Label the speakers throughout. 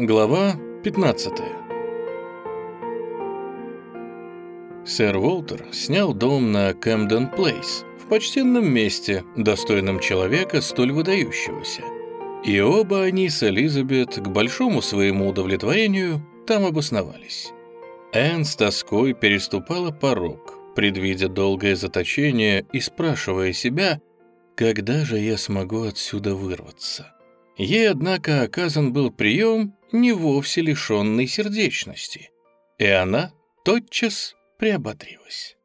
Speaker 1: Глава 15 Сэр Уолтер снял дом на Кэмден Плейс, в почтенном месте, достойном человека столь выдающегося. И оба они с Элизабет, к большому своему удовлетворению, там обосновались. Энн с тоской переступала порог, предвидя долгое заточение и спрашивая себя, когда же я смогу отсюда вырваться. Ей, однако, оказан был прием, не вовсе лишенный сердечности, и она тотчас приоботрилась.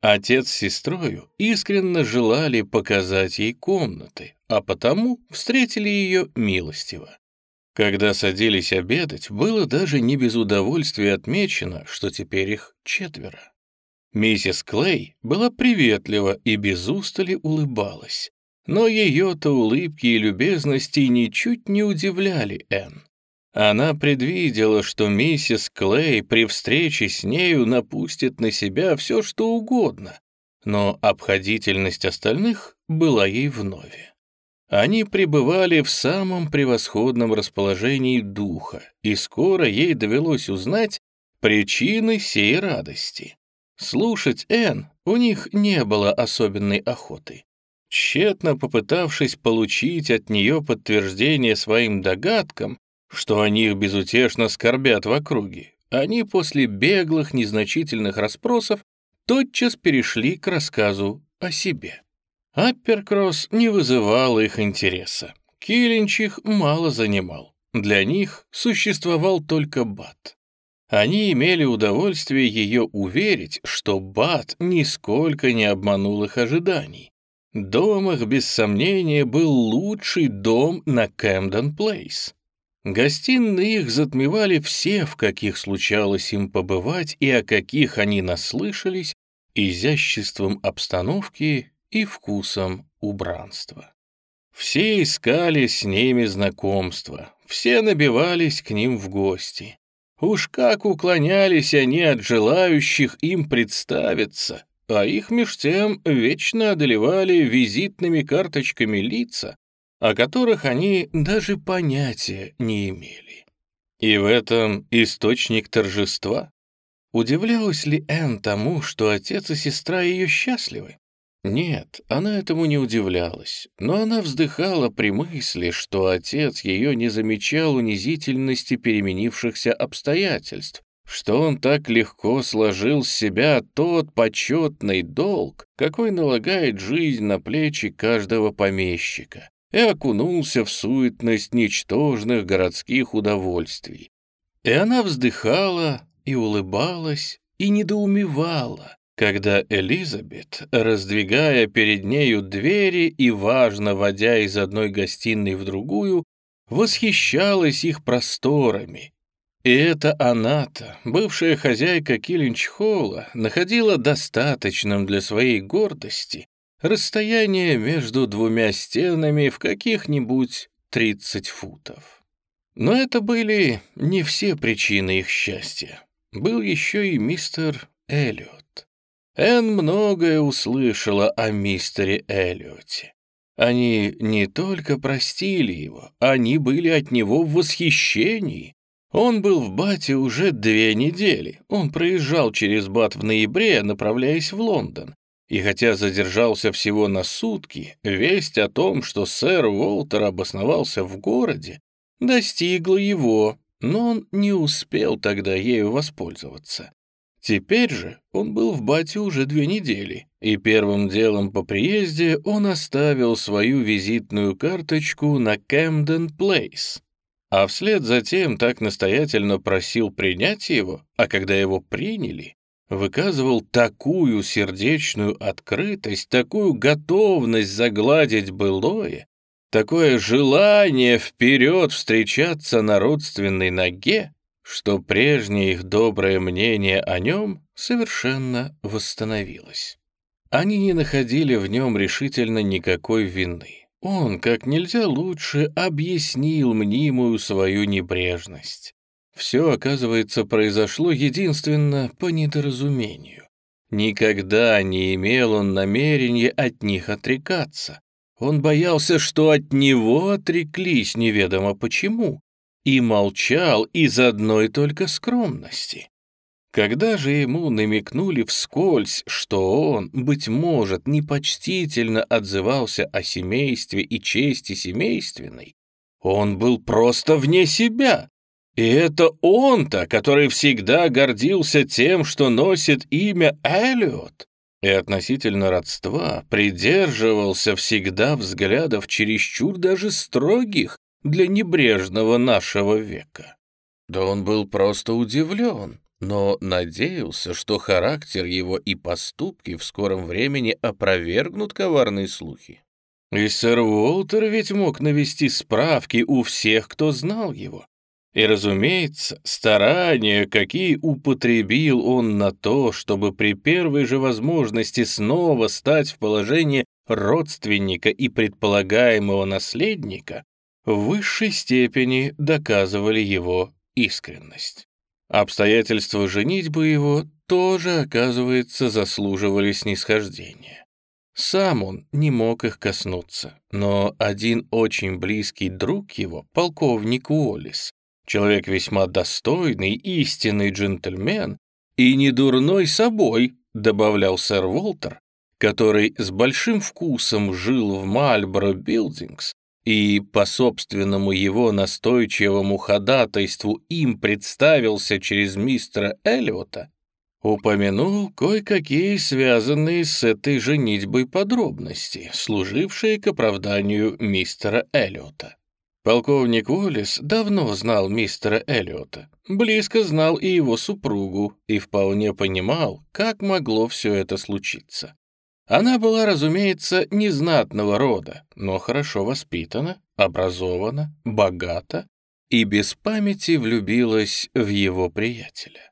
Speaker 1: Отец с сестрою искренне желали показать ей комнаты, а потому встретили ее милостиво. Когда садились обедать, было даже не без удовольствия отмечено, что теперь их четверо. Миссис Клей была приветлива и без устали улыбалась, но ее-то улыбки и любезности ничуть не удивляли Энн. Она предвидела, что миссис Клей при встрече с нею напустит на себя все, что угодно, но обходительность остальных была ей вновь. Они пребывали в самом превосходном расположении духа, и скоро ей довелось узнать причины сей радости. Слушать Энн у них не было особенной охоты. Тщетно попытавшись получить от нее подтверждение своим догадкам, что о них безутешно скорбят в округе, они после беглых незначительных расспросов тотчас перешли к рассказу о себе. Апперкросс не вызывал их интереса. Киллинч их мало занимал. Для них существовал только Бат. Они имели удовольствие ее уверить, что Бат нисколько не обманул их ожиданий. Дом их, без сомнения, был лучший дом на Кэмден Плейс. Гостиные их затмевали все, в каких случалось им побывать и о каких они наслышались, изяществом обстановки и вкусом убранства. Все искали с ними знакомства, все набивались к ним в гости. Уж как уклонялись они от желающих им представиться, а их меж тем вечно одолевали визитными карточками лица, о которых они даже понятия не имели. И в этом источник торжества. Удивлялась ли Энн тому, что отец и сестра ее счастливы? Нет, она этому не удивлялась, но она вздыхала при мысли, что отец ее не замечал унизительности переменившихся обстоятельств, что он так легко сложил с себя тот почетный долг, какой налагает жизнь на плечи каждого помещика, и окунулся в суетность ничтожных городских удовольствий. И она вздыхала и улыбалась и недоумевала, когда Элизабет, раздвигая перед нею двери и важно водя из одной гостиной в другую, восхищалась их просторами и это она-то, бывшая хозяйка Киллинч-Холла, находила достаточным для своей гордости расстояние между двумя стенами в каких-нибудь 30 футов. Но это были не все причины их счастья. Был еще и мистер Эллиот. Энн многое услышала о мистере Эллиоте. Они не только простили его, они были от него в восхищении, он был в Бате уже две недели. Он проезжал через Бат в ноябре, направляясь в Лондон. И хотя задержался всего на сутки, весть о том, что сэр Уолтер обосновался в городе, достигла его, но он не успел тогда ею воспользоваться. Теперь же он был в Бате уже две недели, и первым делом по приезде он оставил свою визитную карточку на Кэмден Плейс, а вслед за тем так настоятельно просил принять его, а когда его приняли, выказывал такую сердечную открытость, такую готовность загладить былое, такое желание вперед встречаться на родственной ноге, что прежнее их доброе мнение о нем совершенно восстановилось. Они не находили в нем решительно никакой вины. Он как нельзя лучше объяснил мнимую свою небрежность. Все, оказывается, произошло единственно по недоразумению. Никогда не имел он намерения от них отрекаться. Он боялся, что от него отреклись неведомо почему, и молчал из одной только скромности. Когда же ему намекнули вскользь, что он, быть может, непочтительно отзывался о семействе и чести семейственной, он был просто вне себя. И это он-то, который всегда гордился тем, что носит имя Эллиот, и относительно родства придерживался всегда взглядов чересчур даже строгих для небрежного нашего века. Да он был просто удивлен, но надеялся, что характер его и поступки в скором времени опровергнут коварные слухи. И сэр Уолтер ведь мог навести справки у всех, кто знал его. И, разумеется, старания, какие употребил он на то, чтобы при первой же возможности снова стать в положение родственника и предполагаемого наследника, в высшей степени доказывали его искренность. Обстоятельства женитьбы его тоже, оказывается, заслуживали снисхождения. Сам он не мог их коснуться, но один очень близкий друг его, полковник Уоллес, человек весьма достойный, истинный джентльмен и не дурной собой, добавлял сэр Волтер, который с большим вкусом жил в Мальборо Билдингс и по собственному его настойчивому ходатайству им представился через мистера Эллиота, упомянул кое-какие связанные с этой женитьбой подробности, служившие к оправданию мистера Эллиота. Полковник Уоллес давно знал мистера Эллиота, близко знал и его супругу, и вполне понимал, как могло все это случиться. Она была, разумеется, незнатного рода, но хорошо воспитана, образована, богата и без памяти влюбилась в его приятеля.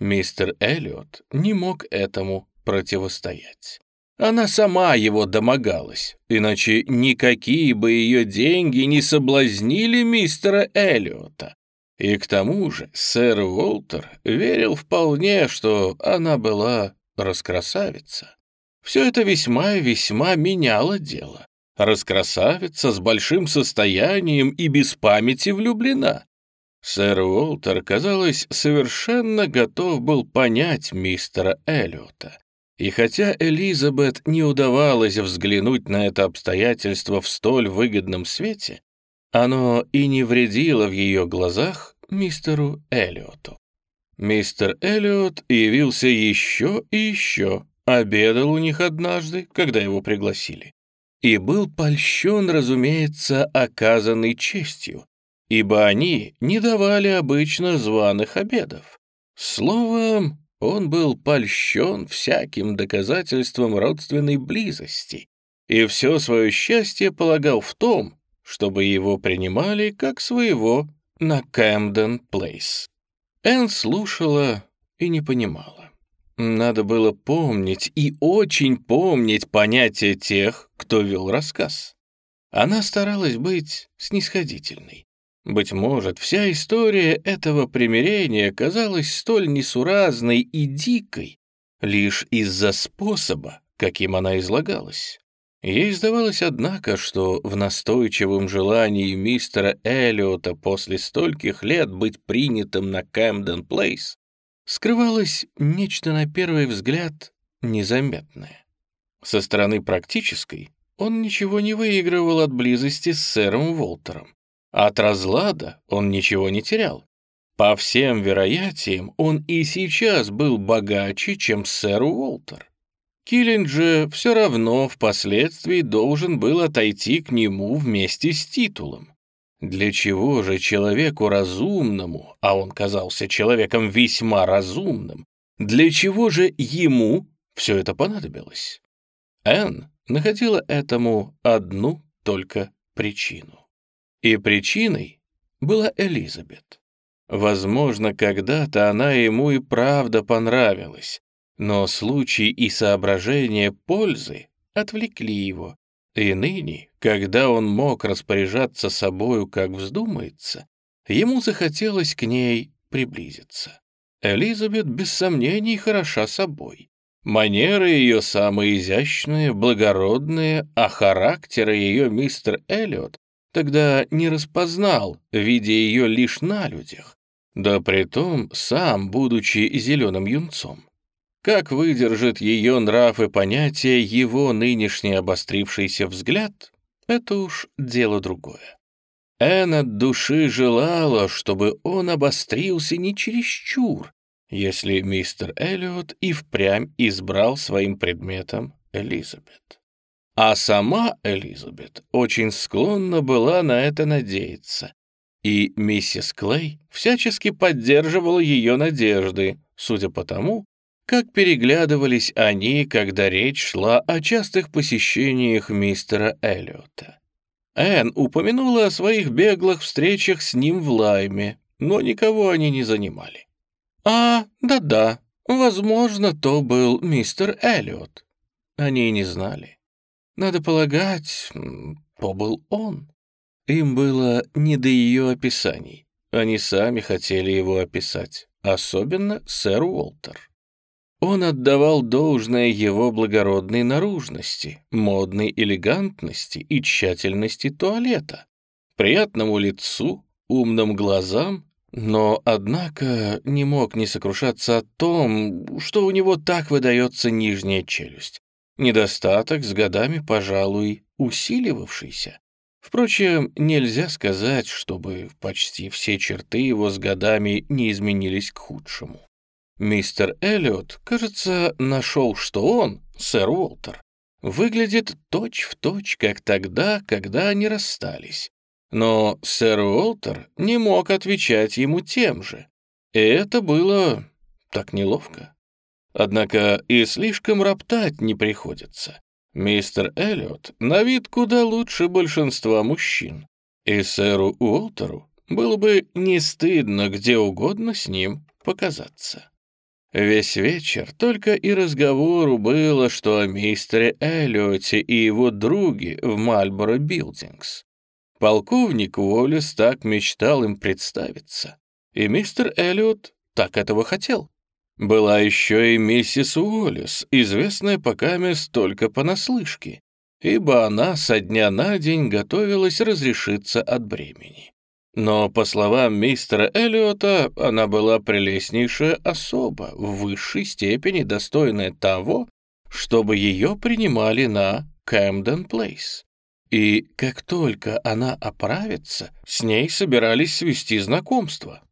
Speaker 1: Мистер Эллиот не мог этому противостоять. Она сама его домогалась, иначе никакие бы ее деньги не соблазнили мистера Эллиота. И к тому же сэр Уолтер верил вполне, что она была раскрасавица. Все это весьма-весьма меняло дело. Раскрасавица с большим состоянием и без памяти влюблена. Сэр Уолтер, казалось, совершенно готов был понять мистера Эллиота. И хотя Элизабет не удавалось взглянуть на это обстоятельство в столь выгодном свете, оно и не вредило в ее глазах мистеру Эллиоту. Мистер Эллиот явился еще и еще, Обедал у них однажды, когда его пригласили. И был польщен, разумеется, оказанной честью, ибо они не давали обычно званых обедов. Словом, он был польщен всяким доказательством родственной близости и все свое счастье полагал в том, чтобы его принимали как своего на Кэмден Плейс. Энн слушала и не понимала. Надо было помнить и очень помнить понятие тех, кто вел рассказ. Она старалась быть снисходительной. Быть может, вся история этого примирения казалась столь несуразной и дикой лишь из-за способа, каким она излагалась. Ей сдавалось, однако, что в настойчивом желании мистера Эллиота после стольких лет быть принятым на Кэмден Плейс скрывалось нечто на первый взгляд незаметное. Со стороны практической он ничего не выигрывал от близости с сэром Волтером. От разлада он ничего не терял. По всем вероятиям, он и сейчас был богаче, чем сэр Уолтер. Киллинг же все равно впоследствии должен был отойти к нему вместе с титулом. Для чего же человеку разумному, а он казался человеком весьма разумным, для чего же ему все это понадобилось? Энн находила этому одну только причину. И причиной была Элизабет. Возможно, когда-то она ему и правда понравилась, но случай и соображения пользы отвлекли его, и ныне, когда он мог распоряжаться собою, как вздумается, ему захотелось к ней приблизиться. Элизабет без сомнений хороша собой. Манеры ее самые изящные, благородные, а характера ее мистер Эллиот тогда не распознал, видя ее лишь на людях, да притом сам, будучи зеленым юнцом. Как выдержит ее нрав и понятие его нынешний обострившийся взгляд, это уж дело другое. Эн от души желала, чтобы он обострился не чересчур, если мистер Эллиот и впрямь избрал своим предметом Элизабет. А сама Элизабет очень склонна была на это надеяться, и миссис Клей всячески поддерживала ее надежды, судя по тому, как переглядывались они, когда речь шла о частых посещениях мистера Эллиота. Энн упомянула о своих беглых встречах с ним в Лайме, но никого они не занимали. «А, да-да, возможно, то был мистер Эллиот». Они не знали. Надо полагать, то был он. Им было не до ее описаний. Они сами хотели его описать, особенно сэр Уолтер. Он отдавал должное его благородной наружности, модной элегантности и тщательности туалета, приятному лицу, умным глазам, но, однако, не мог не сокрушаться о том, что у него так выдается нижняя челюсть. Недостаток с годами, пожалуй, усиливавшийся. Впрочем, нельзя сказать, чтобы почти все черты его с годами не изменились к худшему. Мистер Эллиот, кажется, нашел, что он, сэр Уолтер, выглядит точь-в-точь, точь, как тогда, когда они расстались. Но сэр Уолтер не мог отвечать ему тем же. И это было так неловко. Однако и слишком роптать не приходится. Мистер Эллиот на вид куда лучше большинства мужчин. И сэру Уолтеру было бы не стыдно где угодно с ним показаться. Весь вечер только и разговору было, что о мистере Эллиоте и его друге в Мальборо Билдингс. Полковник Уоллес так мечтал им представиться, и мистер Эллиот так этого хотел. Была еще и миссис Уоллес, известная пока мест только понаслышке, ибо она со дня на день готовилась разрешиться от бремени. Но, по словам мистера Эллиота, она была прелестнейшая особа, в высшей степени достойная того, чтобы ее принимали на Кэмден Плейс. И как только она оправится, с ней собирались свести знакомство.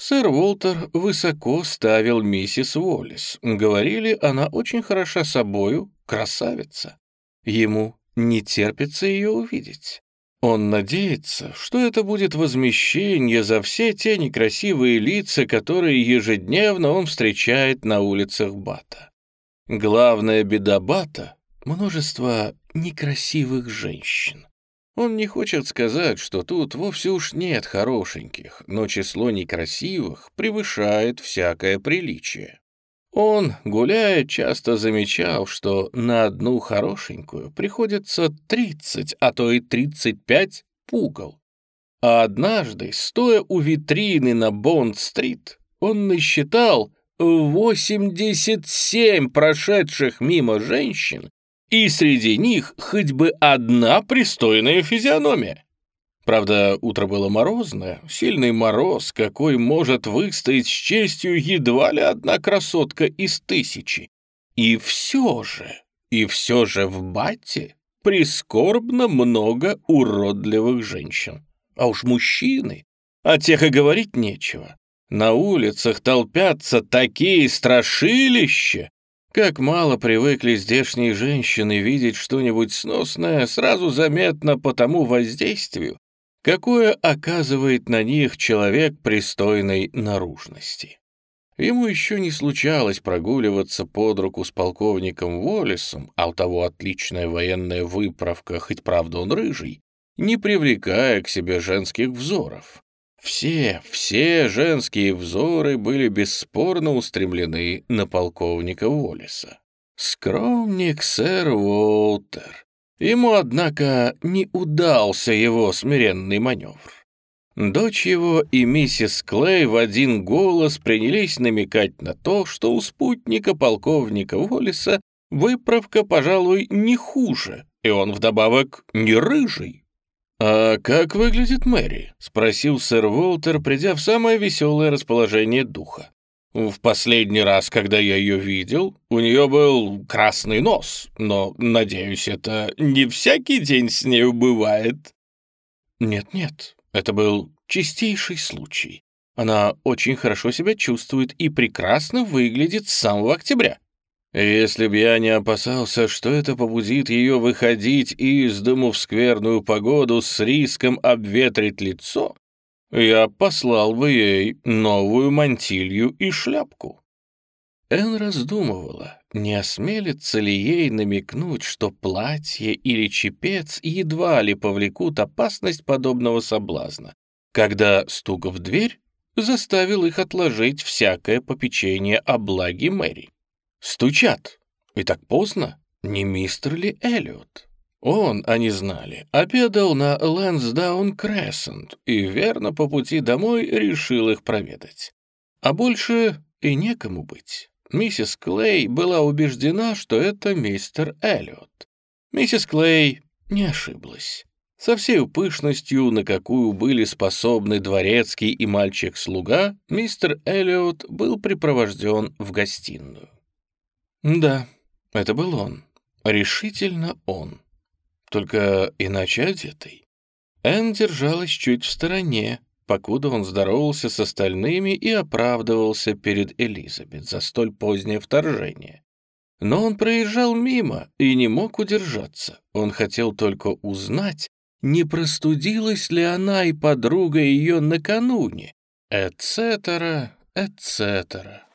Speaker 1: Сэр Уолтер высоко ставил миссис Уоллес. Говорили, она очень хороша собою, красавица. Ему не терпится ее увидеть. Он надеется, что это будет возмещение за все те некрасивые лица, которые ежедневно он встречает на улицах Бата. Главная беда Бата — множество некрасивых женщин. Он не хочет сказать, что тут вовсе уж нет хорошеньких, но число некрасивых превышает всякое приличие. Он, гуляя, часто замечал, что на одну хорошенькую приходится 30, а то и 35 пугал. А однажды, стоя у витрины на Бонд-стрит, он насчитал 87 прошедших мимо женщин, и среди них хоть бы одна пристойная физиономия. Правда, утро было морозное, сильный мороз, какой может выстоять с честью едва ли одна красотка из тысячи. И все же, и все же в Бате прискорбно много уродливых женщин. А уж мужчины, о тех и говорить нечего. На улицах толпятся такие страшилища, как мало привыкли здешние женщины видеть что-нибудь сносное, сразу заметно по тому воздействию, какое оказывает на них человек пристойной наружности. Ему еще не случалось прогуливаться под руку с полковником Уоллесом, а у того отличная военная выправка, хоть правда он рыжий, не привлекая к себе женских взоров. Все, все женские взоры были бесспорно устремлены на полковника Уоллеса. Скромник сэр Уолтер, Ему, однако, не удался его смиренный маневр. Дочь его и миссис Клей в один голос принялись намекать на то, что у спутника полковника Уоллеса выправка, пожалуй, не хуже, и он вдобавок не рыжий. «А как выглядит Мэри?» — спросил сэр Уолтер, придя в самое веселое расположение духа. «В последний раз, когда я ее видел, у нее был красный нос, но, надеюсь, это не всякий день с нею бывает». «Нет-нет, это был чистейший случай. Она очень хорошо себя чувствует и прекрасно выглядит с самого октября». Если б я не опасался, что это побудит ее выходить из дому в скверную погоду с риском обветрить лицо, я послал бы ей новую мантилью и шляпку. Эн раздумывала, не осмелится ли ей намекнуть, что платье или чепец едва ли повлекут опасность подобного соблазна, когда, стук в дверь, заставил их отложить всякое попечение о благе Мэри. Стучат. И так поздно. Не мистер ли Эллиот? Он, они знали, обедал на Лэнсдаун Крессент и верно по пути домой решил их проведать. А больше и некому быть. Миссис Клей была убеждена, что это мистер Эллиот. Миссис Клей не ошиблась. Со всей пышностью, на какую были способны дворецкий и мальчик-слуга, мистер Эллиот был припровожден в гостиную. Да, это был он. Решительно он. Только иначе одетый. Энн держалась чуть в стороне, покуда он здоровался с остальными и оправдывался перед Элизабет за столь позднее вторжение. Но он проезжал мимо и не мог удержаться. Он хотел только узнать, не простудилась ли она и подруга ее накануне, эцетера, эцетера.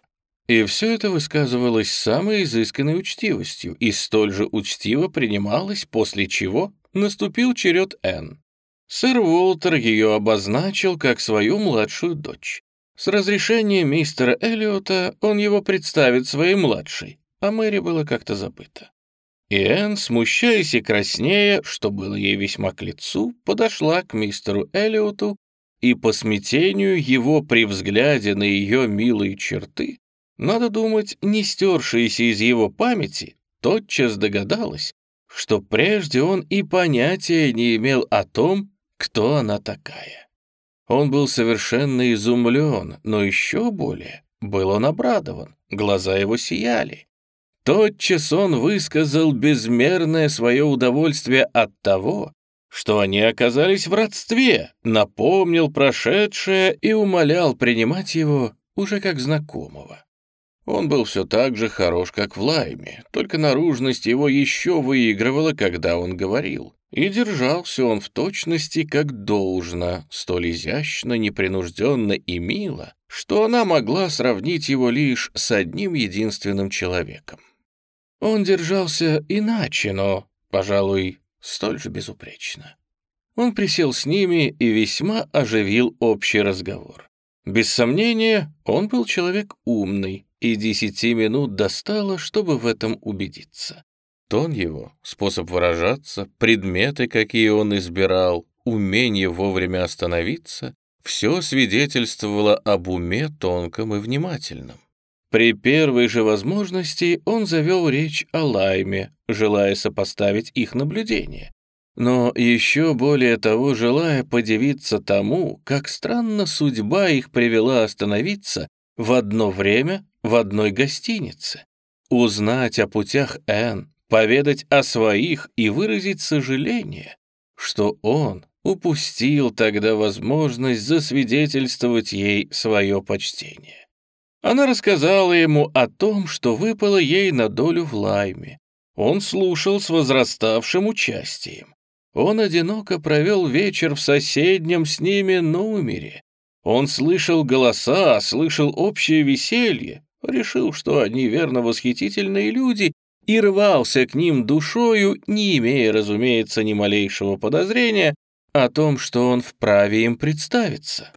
Speaker 1: И все это высказывалось с самой изысканной учтивостью и столь же учтиво принималось, после чего наступил черед Энн. Сэр Уолтер ее обозначил как свою младшую дочь. С разрешения мистера Эллиота он его представит своей младшей, а Мэри было как-то забыто. И Энн, смущаясь и краснея, что было ей весьма к лицу, подошла к мистеру Эллиоту и по смятению его при взгляде на ее милые черты надо думать, не стершаяся из его памяти, тотчас догадалась, что прежде он и понятия не имел о том, кто она такая. Он был совершенно изумлен, но еще более был он обрадован, глаза его сияли. Тотчас он высказал безмерное свое удовольствие от того, что они оказались в родстве, напомнил прошедшее и умолял принимать его уже как знакомого. Он был все так же хорош, как в Лайме, только наружность его еще выигрывала, когда он говорил. И держался он в точности как должно, столь изящно, непринужденно и мило, что она могла сравнить его лишь с одним единственным человеком. Он держался иначе, но, пожалуй, столь же безупречно. Он присел с ними и весьма оживил общий разговор. Без сомнения, он был человек умный, и десяти минут достало, чтобы в этом убедиться. Тон его, способ выражаться, предметы, какие он избирал, умение вовремя остановиться — все свидетельствовало об уме тонком и внимательном. При первой же возможности он завел речь о Лайме, желая сопоставить их наблюдения. Но еще более того, желая подивиться тому, как странно судьба их привела остановиться в одно время в одной гостинице, узнать о путях Н, поведать о своих и выразить сожаление, что он упустил тогда возможность засвидетельствовать ей свое почтение. Она рассказала ему о том, что выпало ей на долю в лайме. Он слушал с возраставшим участием. Он одиноко провел вечер в соседнем с ними номере. Он слышал голоса, слышал общее веселье, решил, что они верно восхитительные люди, и рвался к ним душою, не имея, разумеется, ни малейшего подозрения о том, что он вправе им представиться.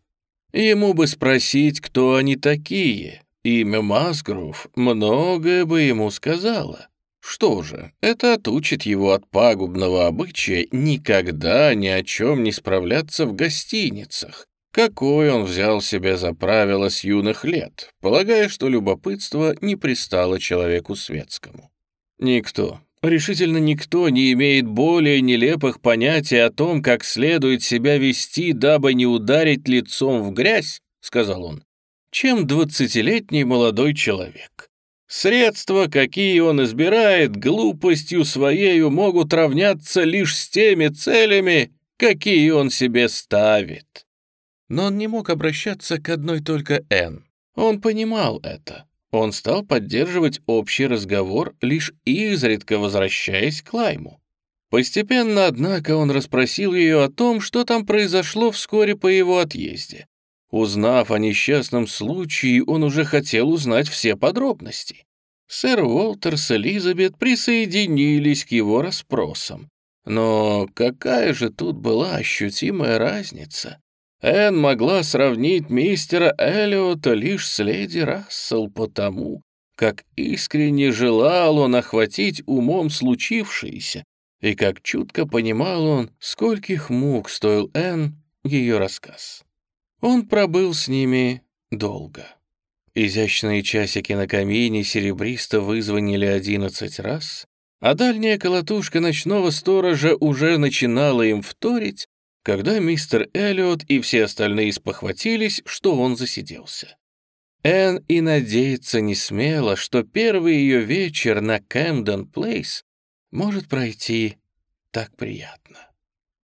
Speaker 1: Ему бы спросить, кто они такие. Имя Масгрув многое бы ему сказала. Что же, это отучит его от пагубного обычая никогда ни о чем не справляться в гостиницах, какой он взял себе за правило с юных лет, полагая, что любопытство не пристало человеку светскому. Никто, Решительно никто не имеет более нелепых понятий о том, как следует себя вести, дабы не ударить лицом в грязь, сказал он, чем двадцатилетний молодой человек. Средства, какие он избирает, глупостью своею могут равняться лишь с теми целями, какие он себе ставит. Но он не мог обращаться к одной только Н. Он понимал это. Он стал поддерживать общий разговор, лишь изредка возвращаясь к Лайму. Постепенно, однако, он расспросил ее о том, что там произошло вскоре по его отъезде. Узнав о несчастном случае, он уже хотел узнать все подробности. Сэр Уолтер с Элизабет присоединились к его расспросам. Но какая же тут была ощутимая разница? Энн могла сравнить мистера Эллиота лишь с леди Рассел потому, как искренне желал он охватить умом случившееся, и как чутко понимал он, скольких мук стоил Энн ее рассказ. Он пробыл с ними долго. Изящные часики на камине серебристо вызвонили одиннадцать раз, а дальняя колотушка ночного сторожа уже начинала им вторить, когда мистер Эллиот и все остальные спохватились, что он засиделся. Энн и надеяться не смела, что первый ее вечер на Кэмден Плейс может пройти так приятно.